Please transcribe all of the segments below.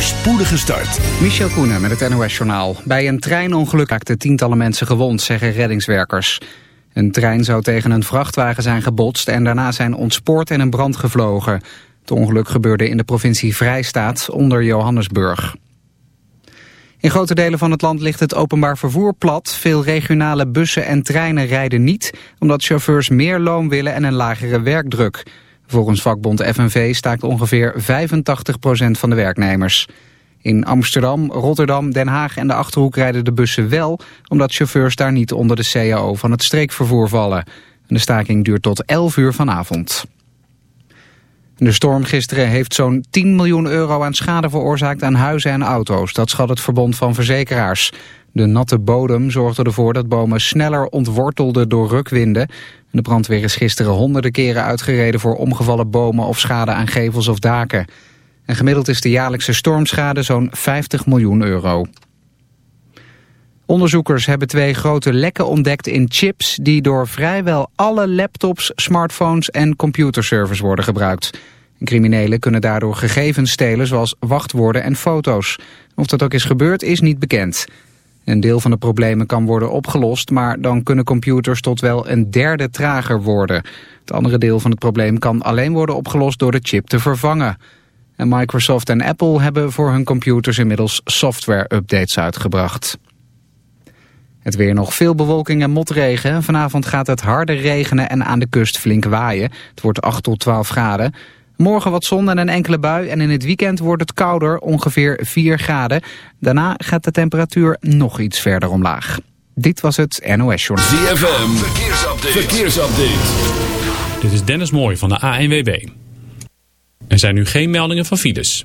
voorspoedige start. Michel Koenen met het NOS-journaal. Bij een treinongeluk raakten tientallen mensen gewond, zeggen reddingswerkers. Een trein zou tegen een vrachtwagen zijn gebotst en daarna zijn ontspoord en in brand gevlogen. Het ongeluk gebeurde in de provincie Vrijstaat onder Johannesburg. In grote delen van het land ligt het openbaar vervoer plat. Veel regionale bussen en treinen rijden niet... omdat chauffeurs meer loon willen en een lagere werkdruk. Volgens vakbond FNV staakt ongeveer 85% van de werknemers. In Amsterdam, Rotterdam, Den Haag en de Achterhoek rijden de bussen wel... omdat chauffeurs daar niet onder de CAO van het streekvervoer vallen. De staking duurt tot 11 uur vanavond. De storm gisteren heeft zo'n 10 miljoen euro aan schade veroorzaakt aan huizen en auto's. Dat schat het Verbond van Verzekeraars. De natte bodem zorgde ervoor dat bomen sneller ontwortelden door rukwinden. De brandweer is gisteren honderden keren uitgereden voor omgevallen bomen of schade aan gevels of daken. En gemiddeld is de jaarlijkse stormschade zo'n 50 miljoen euro. Onderzoekers hebben twee grote lekken ontdekt in chips... die door vrijwel alle laptops, smartphones en computerservers worden gebruikt. Criminelen kunnen daardoor gegevens stelen zoals wachtwoorden en foto's. Of dat ook is gebeurd is niet bekend. Een deel van de problemen kan worden opgelost... maar dan kunnen computers tot wel een derde trager worden. Het andere deel van het probleem kan alleen worden opgelost door de chip te vervangen. En Microsoft en Apple hebben voor hun computers inmiddels software-updates uitgebracht. Het weer nog veel bewolking en motregen. Vanavond gaat het harder regenen en aan de kust flink waaien. Het wordt 8 tot 12 graden. Morgen wat zon en een enkele bui en in het weekend wordt het kouder, ongeveer 4 graden. Daarna gaat de temperatuur nog iets verder omlaag. Dit was het NOS Journal. ZFM, verkeersupdate. verkeersupdate. Dit is Dennis Mooij van de ANWB. Er zijn nu geen meldingen van files.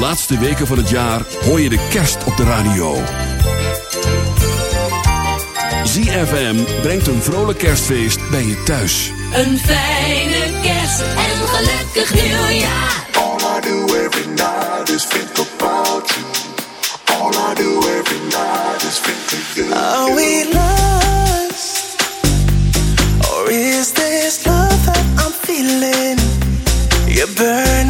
laatste weken van het jaar hoor je de kerst op de radio. ZFM brengt een vrolijk kerstfeest bij je thuis. Een fijne kerst en gelukkig nieuwjaar. All I do every night is think about you. All I do every night is think of you. Are we lost? Or is this love that I'm feeling? You burn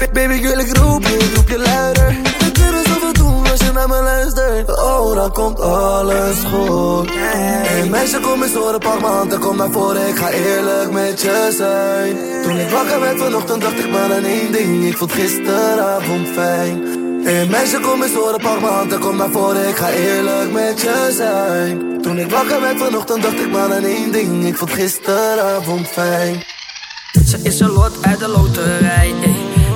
Baby, wil ik roep je, roep je luider. We kunnen zoveel doen als je naar me luistert. Oh, dan komt alles goed. Hey meisje, kom eens horen, pak mijn hand en kom naar voren. Ik ga eerlijk met je zijn. Toen ik wakker werd vanochtend, dacht ik maar aan één ding. Ik vond gisteravond fijn. Hey meisje, kom eens horen, pak mijn hand en kom naar voren. Ik ga eerlijk met je zijn. Toen ik wakker werd vanochtend, dacht ik maar aan één ding. Ik vond gisteravond fijn. Ze is een lot uit de loterij.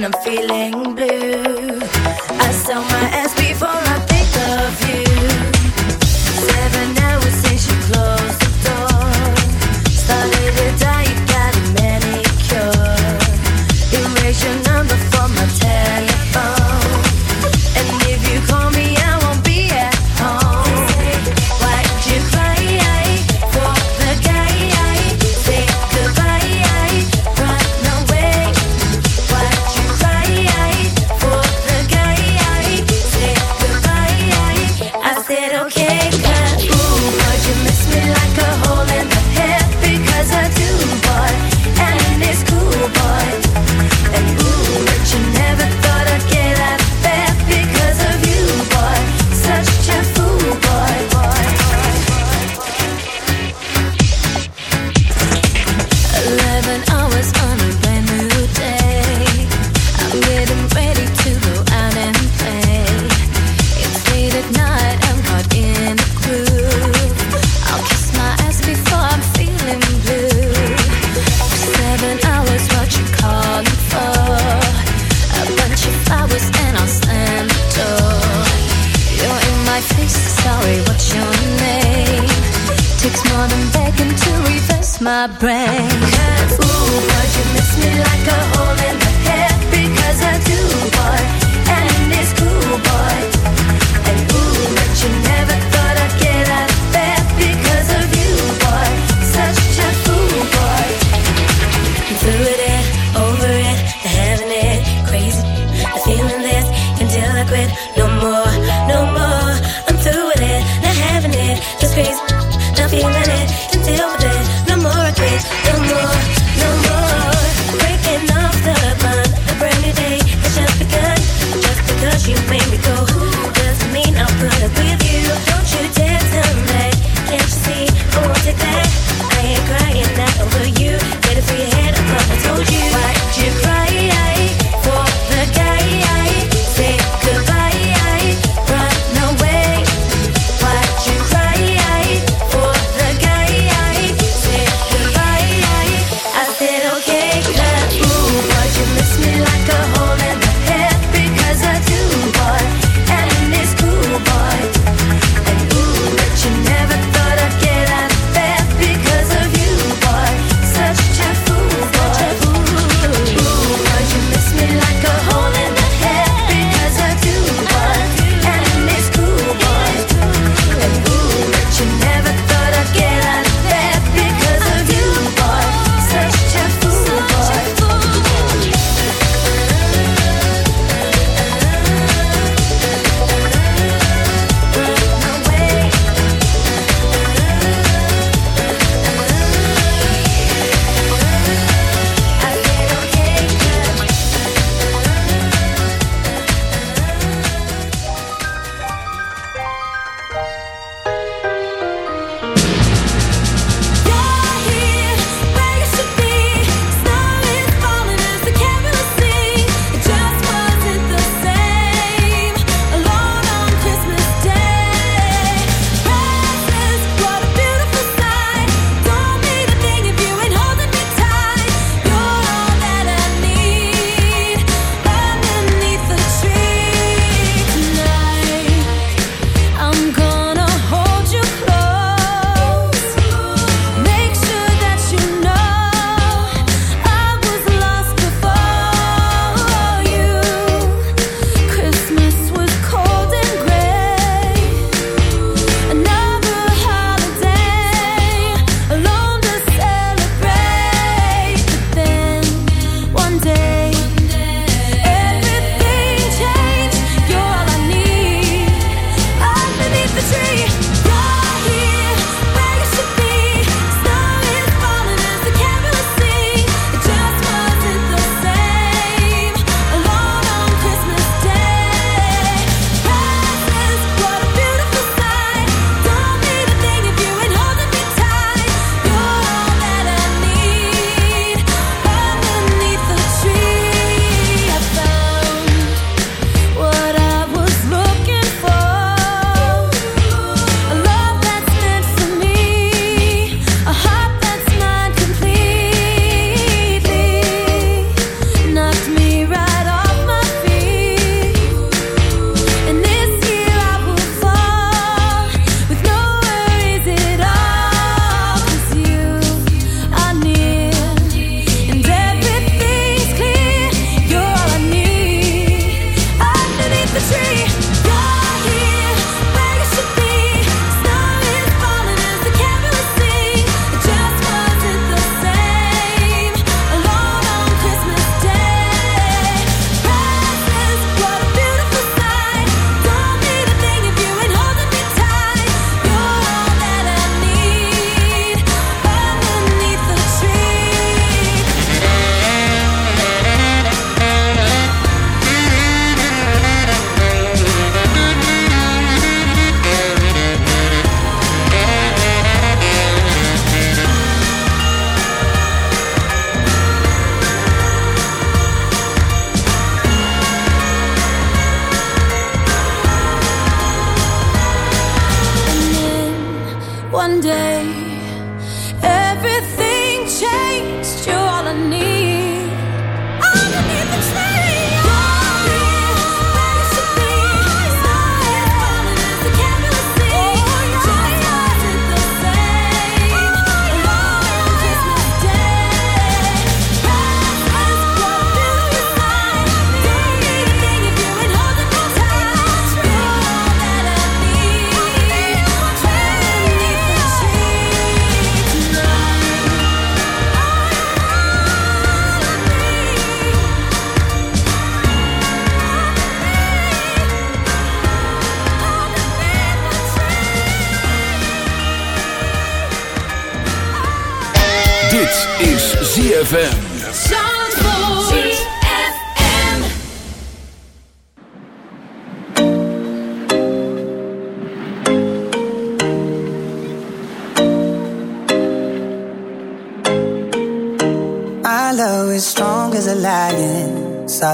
when I'm feeling blue. I sell my ass before I just crazy. Not feeling it, can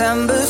December